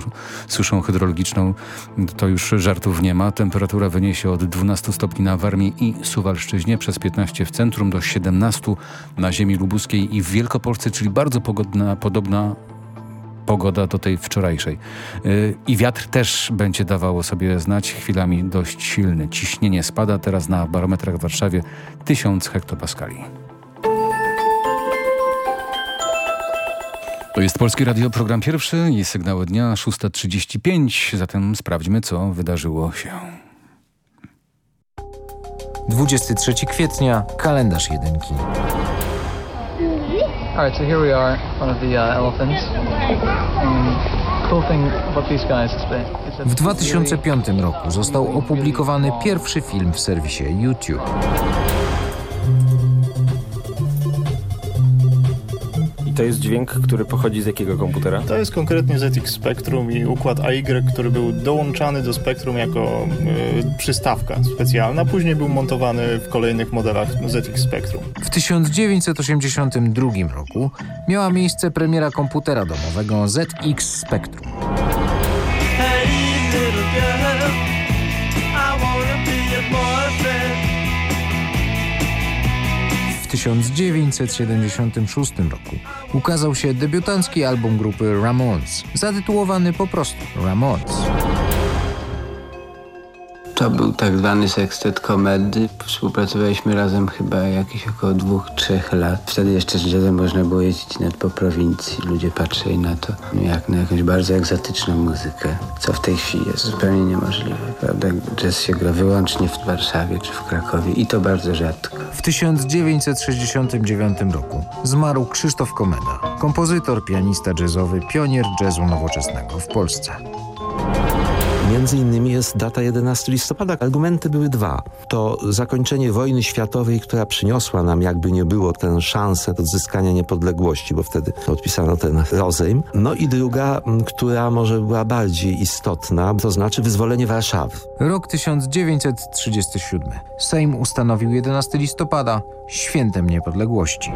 suszą hydrologiczną to już żartów nie ma. Temperatura wyniesie od 12 stopni na Warmii i Suwalszczyźnie, przez 15 w centrum, do 17 na ziemi lubuskiej i w Wielkopolsce, czyli bardzo pogodna, podobna pogoda do tej wczorajszej. Yy, I wiatr też będzie dawało sobie znać, chwilami dość silny. Ciśnienie spada teraz na barometrach w Warszawie 1000 hektopaskali. To jest Polskie Radio, program pierwszy i sygnały dnia 6.35, zatem sprawdźmy, co wydarzyło się. 23 kwietnia, kalendarz jedynki. Alright, so here we are, front of the uh, elephants. That W 2005 roku został opublikowany pierwszy film w serwisie YouTube. To jest dźwięk, który pochodzi z jakiego komputera? To jest konkretnie ZX Spectrum i układ AY, który był dołączany do Spectrum jako y, przystawka specjalna. Później był montowany w kolejnych modelach ZX Spectrum. W 1982 roku miała miejsce premiera komputera domowego ZX Spectrum. 1976 roku ukazał się debiutancki album grupy Ramones, zatytułowany po prostu Ramones. To był tak zwany sekstet komedy. Współpracowaliśmy razem chyba jakieś około dwóch, trzech lat. Wtedy jeszcze z jazzem można było jeździć nawet po prowincji. Ludzie patrzyli na to jak na jakąś bardzo egzotyczną muzykę, co w tej chwili jest zupełnie niemożliwe, prawda? Jazz się gra wyłącznie w Warszawie czy w Krakowie i to bardzo rzadko. W 1969 roku zmarł Krzysztof Komeda, kompozytor, pianista jazzowy, pionier jazzu nowoczesnego w Polsce. Między innymi jest data 11 listopada. Argumenty były dwa. To zakończenie wojny światowej, która przyniosła nam jakby nie było tę szansę odzyskania niepodległości, bo wtedy podpisano ten rozejm. No i druga, która może była bardziej istotna, to znaczy wyzwolenie Warszawy. Rok 1937. Sejm ustanowił 11 listopada świętem niepodległości.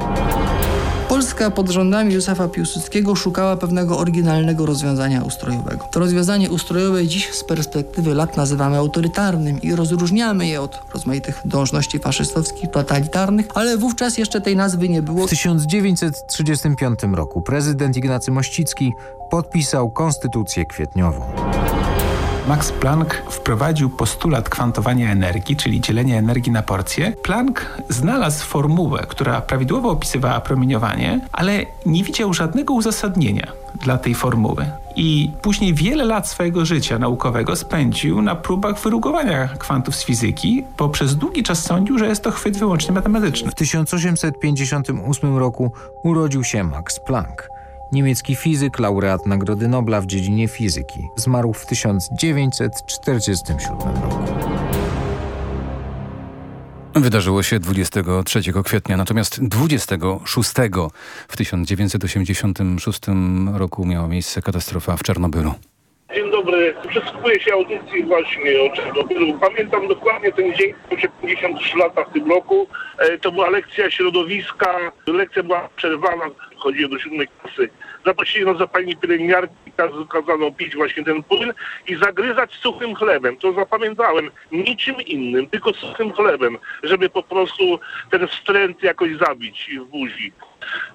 Polska pod rządami Józefa Piłsudskiego szukała pewnego oryginalnego rozwiązania ustrojowego. To rozwiązanie ustrojowe dziś z perspektywy lat nazywamy autorytarnym i rozróżniamy je od rozmaitych dążności faszystowskich, totalitarnych, ale wówczas jeszcze tej nazwy nie było. W 1935 roku prezydent Ignacy Mościcki podpisał Konstytucję Kwietniową. Max Planck wprowadził postulat kwantowania energii, czyli dzielenia energii na porcje. Planck znalazł formułę, która prawidłowo opisywała promieniowanie, ale nie widział żadnego uzasadnienia dla tej formuły. I później wiele lat swojego życia naukowego spędził na próbach wyrugowania kwantów z fizyki, bo przez długi czas sądził, że jest to chwyt wyłącznie matematyczny. W 1858 roku urodził się Max Planck. Niemiecki fizyk, laureat Nagrody Nobla w dziedzinie fizyki. Zmarł w 1947 roku. Wydarzyło się 23 kwietnia, natomiast 26 w 1986 roku miała miejsce katastrofa w Czarnobylu. Dzień dobry. Przysłuchuję się audycji właśnie o Czarnobylu. Pamiętam dokładnie ten dzień, się 53 lata w tym roku. E, To była lekcja środowiska. Lekcja była przerwana, chodziłem do siódmej klasy. Zaprosili nas za pani pielęgniarki, kaz- kazano pić właśnie ten płyn i zagryzać suchym chlebem. To zapamiętałem. Niczym innym, tylko suchym chlebem, żeby po prostu ten wstręt jakoś zabić w buzi.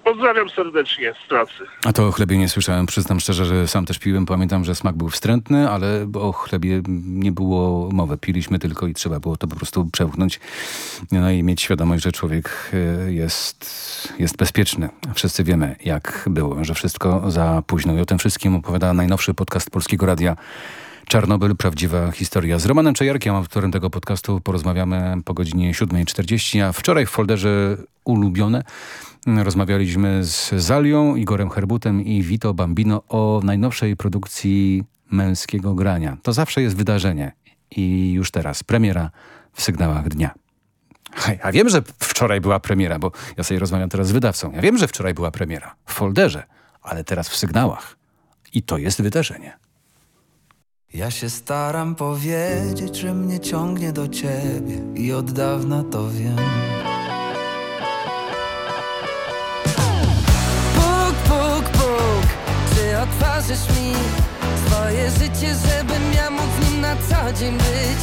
Pozdrawiam serdecznie z pracy. A to o chlebie nie słyszałem, przyznam szczerze, że sam też piłem. Pamiętam, że smak był wstrętny, ale o chlebie nie było mowy. Piliśmy tylko i trzeba było to po prostu przełknąć. No i mieć świadomość, że człowiek e, jest, jest bezpieczny. Wszyscy wiemy, jak było, że wszystko za późno. I o tym wszystkim opowiada najnowszy podcast Polskiego Radia Czarnobyl, prawdziwa historia. Z Romanem Czajarkiem, autorem tego podcastu, porozmawiamy po godzinie 7.40, a wczoraj w folderze ulubione rozmawialiśmy z Zalią, Igorem Herbutem i Vito Bambino o najnowszej produkcji męskiego grania. To zawsze jest wydarzenie i już teraz premiera w sygnałach dnia. Hej, a wiem, że wczoraj była premiera, bo ja sobie rozmawiam teraz z wydawcą. Ja wiem, że wczoraj była premiera w folderze, ale teraz w sygnałach. I to jest wydarzenie. Ja się staram powiedzieć, że mnie ciągnie do ciebie i od dawna to wiem. Otworzysz mi. Swoje życie, żebym ja mógł nim na co dzień być.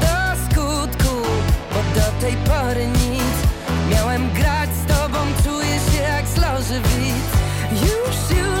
Do skutku, bo do tej pory nic. Miałem grać z tobą, czuję się jak z loży widz Już, już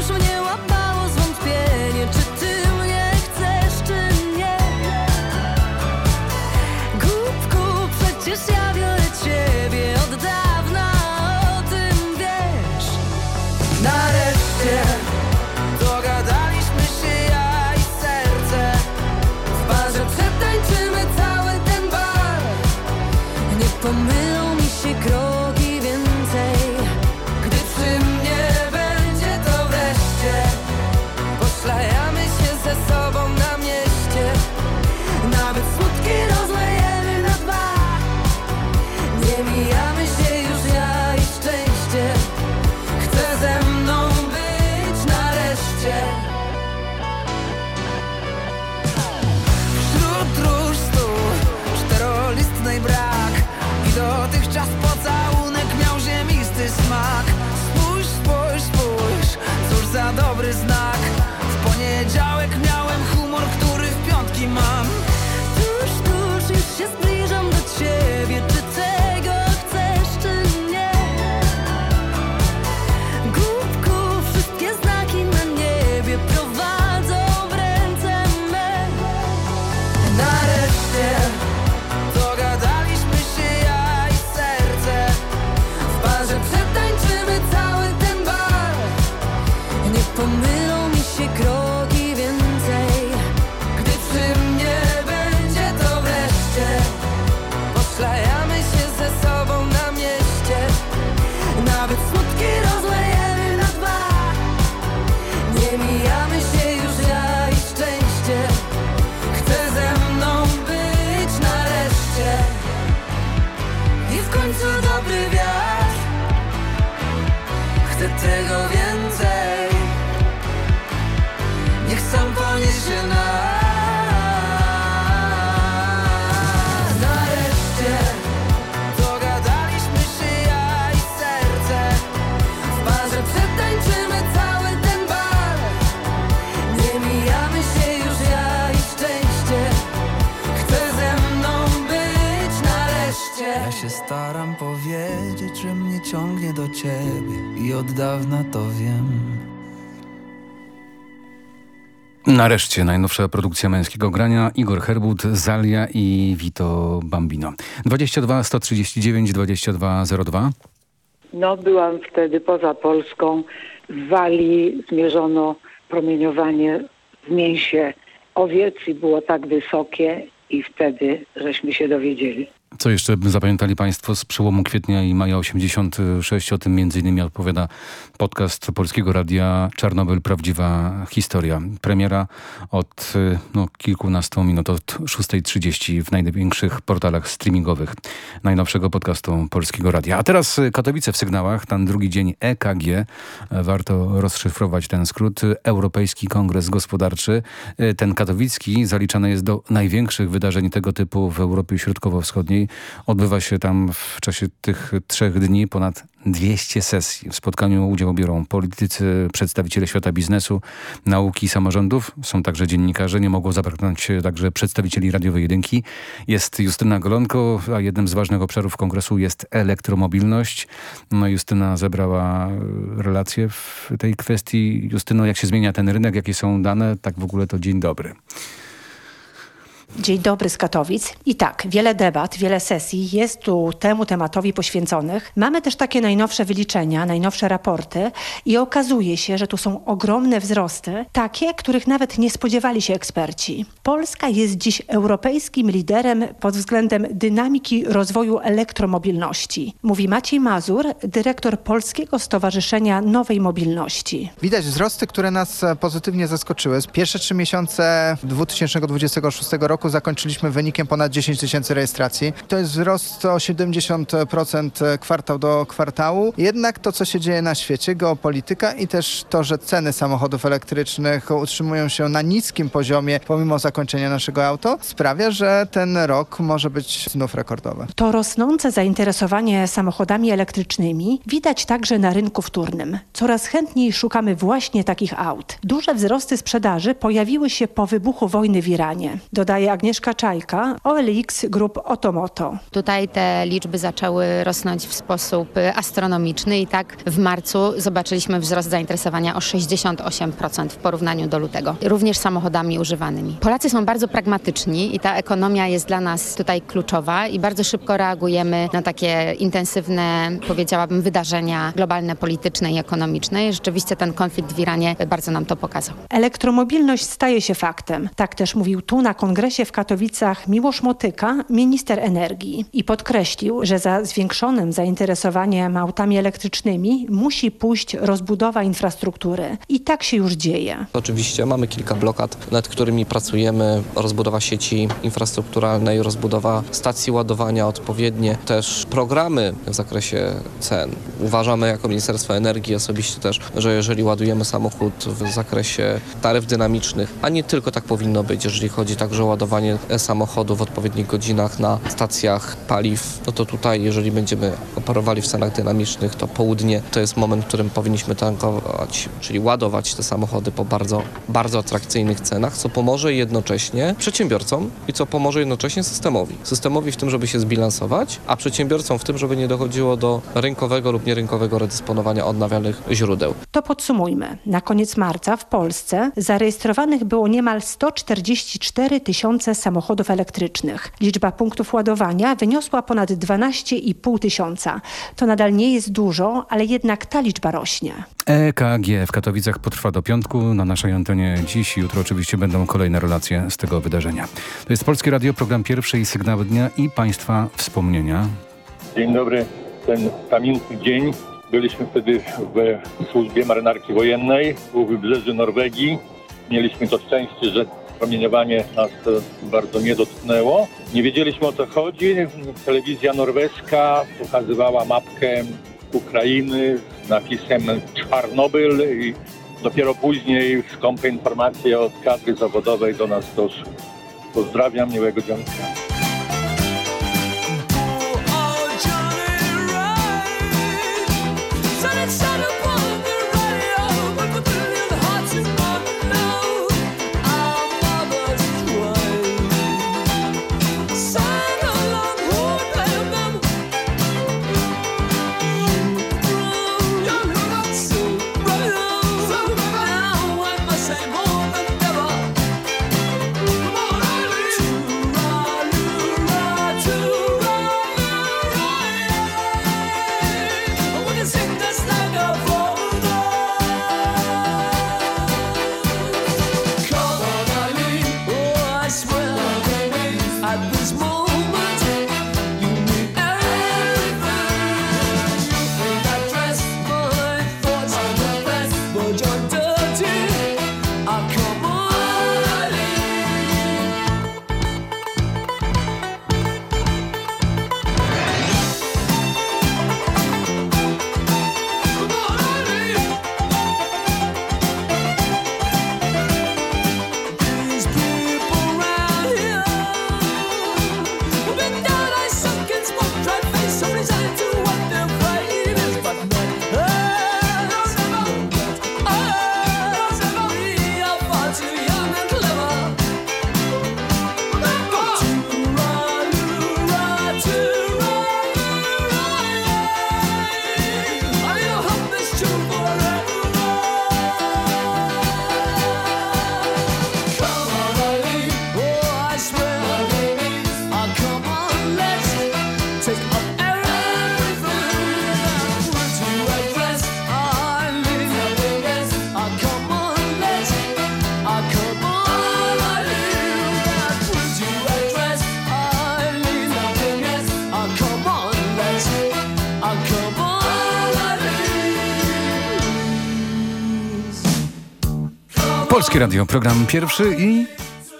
Nareszcie najnowsza produkcja męskiego grania Igor Herbut, Zalia i Vito Bambino. 22 139 2202. No, byłam wtedy poza Polską. W Walii zmierzono promieniowanie w mięsie owiec i było tak wysokie i wtedy żeśmy się dowiedzieli. Co jeszcze zapamiętali Państwo z przełomu kwietnia i maja 86? O tym innymi odpowiada podcast Polskiego Radia Czarnobyl Prawdziwa Historia. Premiera od no, kilkunastu minut, od 6.30 w największych portalach streamingowych najnowszego podcastu Polskiego Radia. A teraz Katowice w sygnałach, ten drugi dzień EKG. Warto rozszyfrować ten skrót. Europejski Kongres Gospodarczy. Ten katowicki zaliczany jest do największych wydarzeń tego typu w Europie Środkowo-Wschodniej. Odbywa się tam w czasie tych trzech dni ponad 200 sesji. W spotkaniu udział biorą politycy, przedstawiciele świata biznesu, nauki i samorządów. Są także dziennikarze. Nie mogło zabraknąć także przedstawicieli radiowej jedynki. Jest Justyna Golonko, a jednym z ważnych obszarów kongresu jest elektromobilność. No, Justyna zebrała relacje w tej kwestii. Justyno, jak się zmienia ten rynek, jakie są dane? Tak w ogóle to dzień dobry. Dzień dobry z Katowic. I tak, wiele debat, wiele sesji jest tu temu tematowi poświęconych. Mamy też takie najnowsze wyliczenia, najnowsze raporty i okazuje się, że tu są ogromne wzrosty, takie, których nawet nie spodziewali się eksperci. Polska jest dziś europejskim liderem pod względem dynamiki rozwoju elektromobilności. Mówi Maciej Mazur, dyrektor Polskiego Stowarzyszenia Nowej Mobilności. Widać wzrosty, które nas pozytywnie zaskoczyły. Pierwsze trzy miesiące 2026 roku roku zakończyliśmy wynikiem ponad 10 tysięcy rejestracji. To jest wzrost o 70% kwartał do kwartału. Jednak to, co się dzieje na świecie, geopolityka i też to, że ceny samochodów elektrycznych utrzymują się na niskim poziomie pomimo zakończenia naszego auto, sprawia, że ten rok może być znów rekordowy. To rosnące zainteresowanie samochodami elektrycznymi widać także na rynku wtórnym. Coraz chętniej szukamy właśnie takich aut. Duże wzrosty sprzedaży pojawiły się po wybuchu wojny w Iranie. Dodaje Agnieszka Czajka, OLX Group Otomoto. Tutaj te liczby zaczęły rosnąć w sposób astronomiczny i tak w marcu zobaczyliśmy wzrost zainteresowania o 68% w porównaniu do lutego. Również samochodami używanymi. Polacy są bardzo pragmatyczni i ta ekonomia jest dla nas tutaj kluczowa i bardzo szybko reagujemy na takie intensywne, powiedziałabym, wydarzenia globalne, polityczne i ekonomiczne. I rzeczywiście ten konflikt w Iranie bardzo nam to pokazał. Elektromobilność staje się faktem. Tak też mówił tu na kongresie w Katowicach Miłosz Motyka, minister energii. I podkreślił, że za zwiększonym zainteresowaniem autami elektrycznymi musi pójść rozbudowa infrastruktury. I tak się już dzieje. Oczywiście mamy kilka blokad, nad którymi pracujemy. Rozbudowa sieci infrastrukturalnej, rozbudowa stacji ładowania odpowiednie, też programy w zakresie cen. Uważamy jako Ministerstwo Energii osobiście też, że jeżeli ładujemy samochód w zakresie taryf dynamicznych, a nie tylko tak powinno być, jeżeli chodzi także o ładowanie samochodu w odpowiednich godzinach na stacjach paliw, no to tutaj, jeżeli będziemy operowali w cenach dynamicznych, to południe to jest moment, w którym powinniśmy tankować, czyli ładować te samochody po bardzo, bardzo atrakcyjnych cenach, co pomoże jednocześnie przedsiębiorcom i co pomoże jednocześnie systemowi. Systemowi w tym, żeby się zbilansować, a przedsiębiorcom w tym, żeby nie dochodziło do rynkowego lub nierynkowego redysponowania odnawialnych źródeł. To podsumujmy. Na koniec marca w Polsce zarejestrowanych było niemal 144 tysiące samochodów elektrycznych. Liczba punktów ładowania wyniosła ponad 12,5 tysiąca. To nadal nie jest dużo, ale jednak ta liczba rośnie. EKG w Katowicach potrwa do piątku. Na naszej antenie dziś i jutro oczywiście będą kolejne relacje z tego wydarzenia. To jest Polskie Radio, program pierwszy i sygnały dnia i Państwa wspomnienia. Dzień dobry. Ten pamiętny dzień. Byliśmy wtedy w służbie marynarki wojennej u wybrzeży Norwegii. Mieliśmy to szczęście, że promieniowanie nas bardzo nie dotknęło. Nie wiedzieliśmy o co chodzi. Telewizja norweska pokazywała mapkę Ukrainy z napisem Czarnobyl i dopiero później skąpe informacje od kadry zawodowej do nas doszły. Pozdrawiam, miłego dzionka. Polskie Radio, program pierwszy i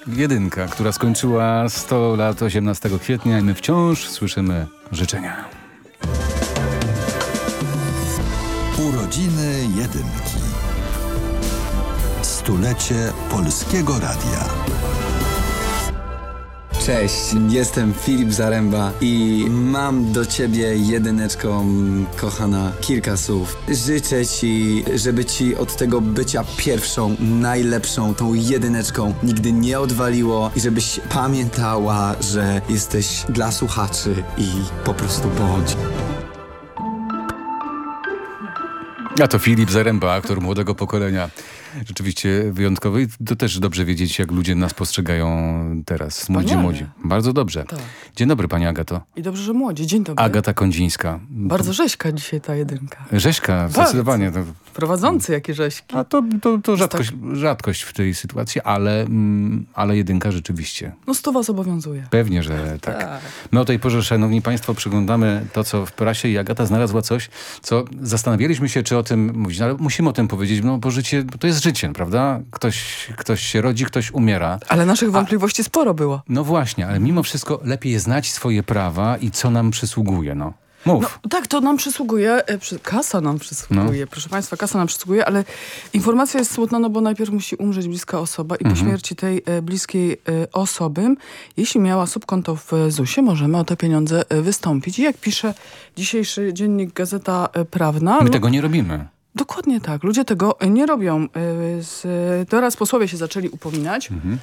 Jedynka, która skończyła 100 lat 18 kwietnia i my wciąż słyszymy życzenia. Urodziny Jedynki. Stulecie Polskiego Radia. Cześć, jestem Filip Zaręba i mam do ciebie jedyneczką, kochana, kilka słów. Życzę ci, żeby ci od tego bycia pierwszą, najlepszą, tą jedyneczką nigdy nie odwaliło i żebyś pamiętała, że jesteś dla słuchaczy i po prostu bądź. A to Filip Zaręba, aktor młodego pokolenia. Rzeczywiście wyjątkowy i to też dobrze wiedzieć, jak ludzie nas postrzegają teraz. Młodzi, młodzi. Bardzo dobrze. Tak. Dzień dobry, pani Agato. I dobrze, że młodzi. Dzień dobry. Agata Kondzińska. Bardzo rzeźka dzisiaj ta jedynka. Rzeźka, Bardzo. zdecydowanie. Prowadzący jakie rzeźki. a to, to, to rzadkość, tak. rzadkość w tej sytuacji, ale, mm, ale jedynka rzeczywiście. No sto was obowiązuje. Pewnie, że tak. Tak. My o tej porze, szanowni państwo, przyglądamy to, co w prasie i Agata znalazła coś, co zastanawialiśmy się, czy o tym mówić, no, ale musimy o tym powiedzieć, no bo życie, to jest życie, prawda? Ktoś, ktoś się rodzi, ktoś umiera. Ale naszych wątpliwości sporo było. No właśnie, ale mimo wszystko lepiej znać swoje prawa i co nam przysługuje, no. Mów. No, tak, to nam przysługuje, e, kasa nam przysługuje, No. proszę państwa, kasa nam przysługuje, ale informacja jest smutna, no bo najpierw musi umrzeć bliska osoba i po Mhm. śmierci tej e, bliskiej e, osoby, jeśli miała subkonto w ZUS-ie, możemy o te pieniądze wystąpić. I jak pisze dzisiejszy dziennik Gazeta Prawna... My no- tego nie robimy. Dokładnie tak. Ludzie tego nie robią. Teraz posłowie się zaczęli upominać. Mhm.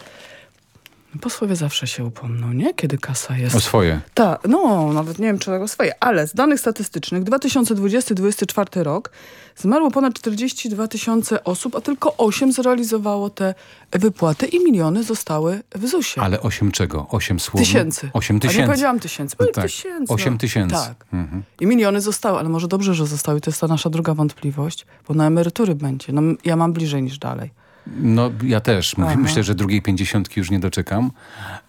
Posłowie zawsze się upomną, nie? Kiedy kasa jest... O swoje. Tak, no nawet nie wiem, czy tego swoje, ale z danych statystycznych 2020-2024 rok zmarło ponad 42 tysiące osób, a tylko 8 zrealizowało te wypłaty i miliony zostały w ZUS-ie. Ale osiem czego? Osiem słów? Tysięcy. Osiem A tysięcy. nie powiedziałam tysięcy, No tak. tysięcy. Osiem no. tysięcy. Tak. Mhm. I miliony zostały, ale może dobrze, że zostały. To jest ta nasza druga wątpliwość, bo na emerytury będzie. No, ja mam bliżej niż dalej. No ja też. Aha. myślę, że drugiej pięćdziesiątki już nie doczekam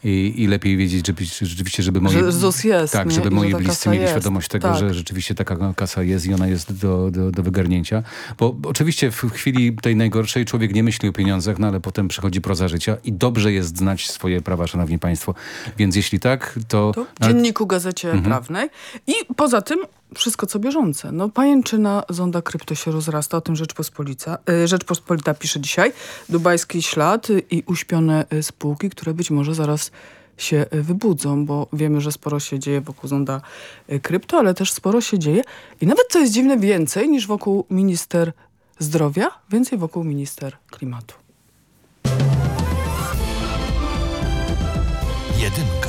I, i lepiej wiedzieć, żeby, rzeczywiście, żeby moi, Że ZUS jest, tak, nie? żeby I że moi ta bliscy mieli jest. świadomość tego, Tak. że rzeczywiście taka kasa jest i ona jest do, do, do wygarnięcia. Bo oczywiście w chwili tej najgorszej człowiek nie myśli o pieniądzach, no ale potem przychodzi proza życia i dobrze jest znać swoje prawa, szanowni państwo. Więc jeśli tak, to... To w dzienniku Gazecie Mhm. Prawnej. I poza tym wszystko co bieżące. No, pajęczyna zonda krypto się rozrasta, o tym Rzeczpospolita, y, Rzeczpospolita pisze dzisiaj. Dubajski ślad i uśpione y, spółki, które być może zaraz się y, wybudzą, bo wiemy, że sporo się dzieje wokół zonda krypto, ale też sporo się dzieje i nawet co jest dziwne, więcej niż wokół minister zdrowia, więcej wokół minister klimatu. Jedynka.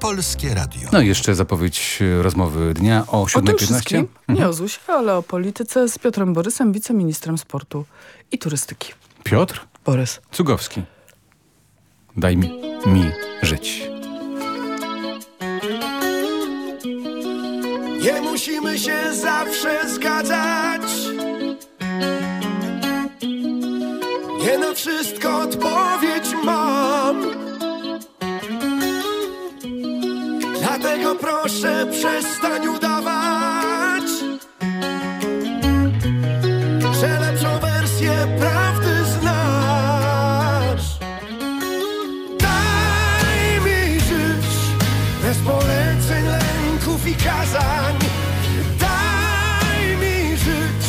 Polskie Radio. No i jeszcze zapowiedź e, rozmowy dnia o O tym 7.15. wszystkim, Mhm. nie o ZUSie, ale o polityce z Piotrem Borysem, wiceministrem sportu i turystyki. Piotr? Borys. Cugowski. Daj mi, mi żyć. Nie musimy się zawsze zgadzać. Nie na wszystko odpowiedź proszę przestań udawać, że lepszą wersję prawdy znasz. Daj mi żyć bez poleceń, lęków i kazań. Daj mi żyć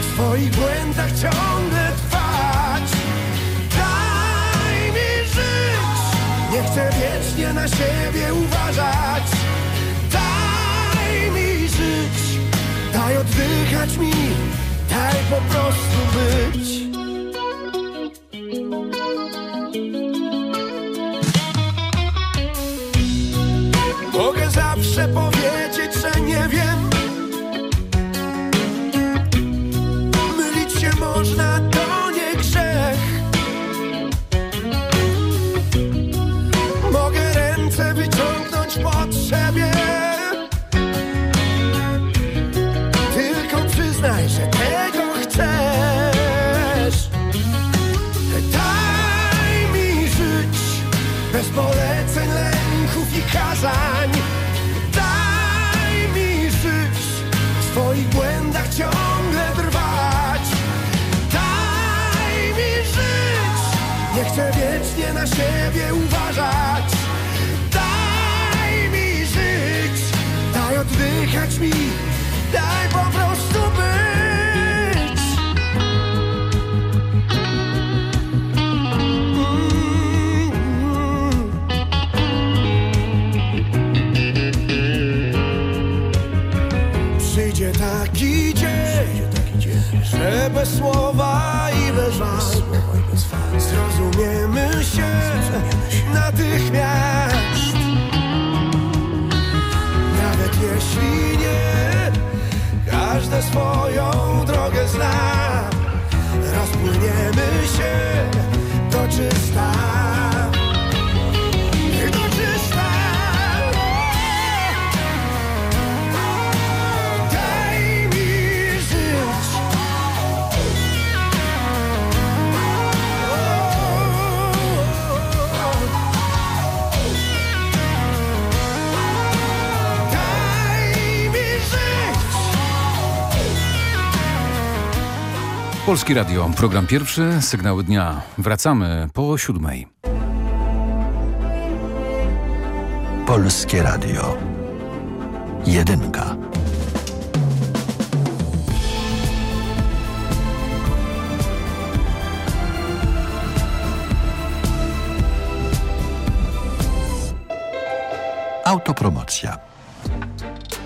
w swoich błędach ciągle trwać. Daj mi żyć, nie chcę wiecznie na siebie uważać. Siebie uważać. Daj mi żyć Daj oddychać mi Daj po prostu być. Przyjdzie taki dzień, że bez słowa i bez żal Zrozumiemy się natychmiast. Nawet jeśli nie Każde swoją drogę zna. Rozpłyniemy się do czysta Polskie Radio, program pierwszy, sygnały dnia. Wracamy po siódmej. Polskie Radio. Jedynka. Autopromocja.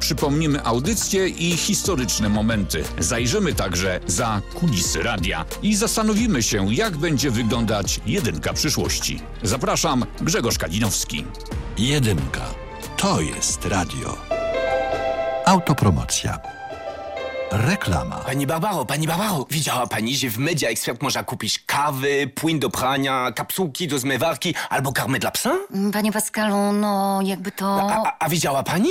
Przypomnimy audycje i historyczne momenty. Zajrzymy także za kulisy radia i zastanowimy się, jak będzie wyglądać jedynka przyszłości. Zapraszam, Grzegorz Kalinowski. Jedynka. To jest radio. Autopromocja. Reklama. Pani Barbaro, pani Barbaro, widziała pani, że w Media Expert można kupić kawy, płyn do prania, kapsułki do zmywarki albo karmę dla psa? Panie Pascalu, no jakby to... A, a, a widziała pani?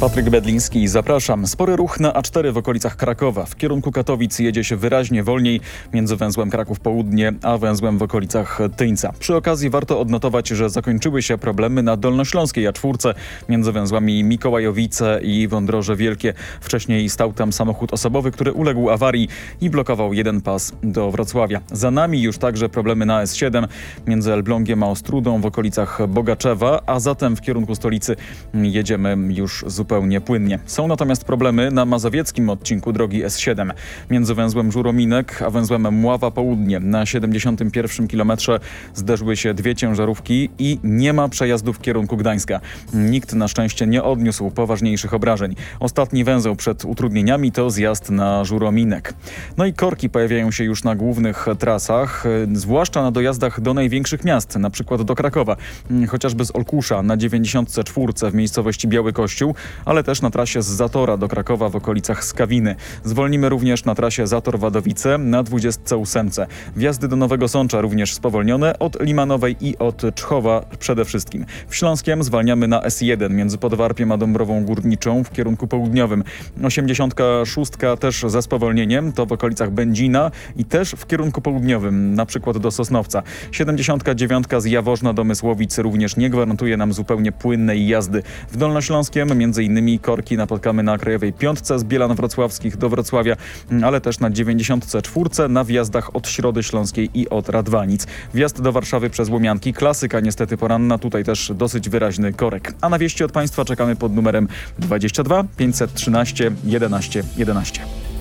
Patryk Bedliński, zapraszam. Spory ruch na A4 w okolicach Krakowa. W kierunku Katowic jedzie się wyraźnie wolniej między węzłem Kraków Południe a węzłem w okolicach Tyńca. Przy okazji warto odnotować, że zakończyły się problemy na Dolnośląskiej A4 między węzłami Mikołajowice i Wądroże Wielkie. Wcześniej stał tam samochód osobowy, który uległ awarii i blokował jeden pas do Wrocławia. Za nami już także problemy na S7 między Elblągiem a Ostrudą w okolicach Bogaczewa, a zatem w kierunku stolicy jedziemy już zupełnie zupełnie płynnie. Są natomiast problemy na mazowieckim odcinku drogi S7 między węzłem Żurominek a węzłem Mława Południe. Na 71 kilometrze zderzyły się dwie ciężarówki i nie ma przejazdów w kierunku Gdańska. Nikt na szczęście nie odniósł poważniejszych obrażeń. Ostatni węzeł przed utrudnieniami to zjazd na Żurominek. No i korki pojawiają się już na głównych trasach, zwłaszcza na dojazdach do największych miast, na przykład do Krakowa, chociażby z Olkusza na 94 w miejscowości Biały Kościół, ale też na trasie z Zatora do Krakowa w okolicach Skawiny. Zwolnimy również na trasie Zator-Wadowice na 28. Wjazdy do Nowego Sącza również spowolnione od Limanowej i od Czchowa przede wszystkim. W Śląskiem zwalniamy na S1 między Podwarpiem a Dąbrową Górniczą w kierunku południowym. 86 też ze spowolnieniem, to w okolicach Będzina i też w kierunku południowym, na przykład do Sosnowca. 79 z Jaworzna do Mysłowic również nie gwarantuje nam zupełnie płynnej jazdy. W Dolnośląskiem między innymi korki napotkamy na Krajowej Piątce z Bielan Wrocławskich do Wrocławia, ale też na 94 na wjazdach od Środy Śląskiej i od Radwanic. Wjazd do Warszawy przez Łomianki, klasyka niestety poranna, tutaj też dosyć wyraźny korek. A na wieści od Państwa czekamy pod numerem 22 513 11 11.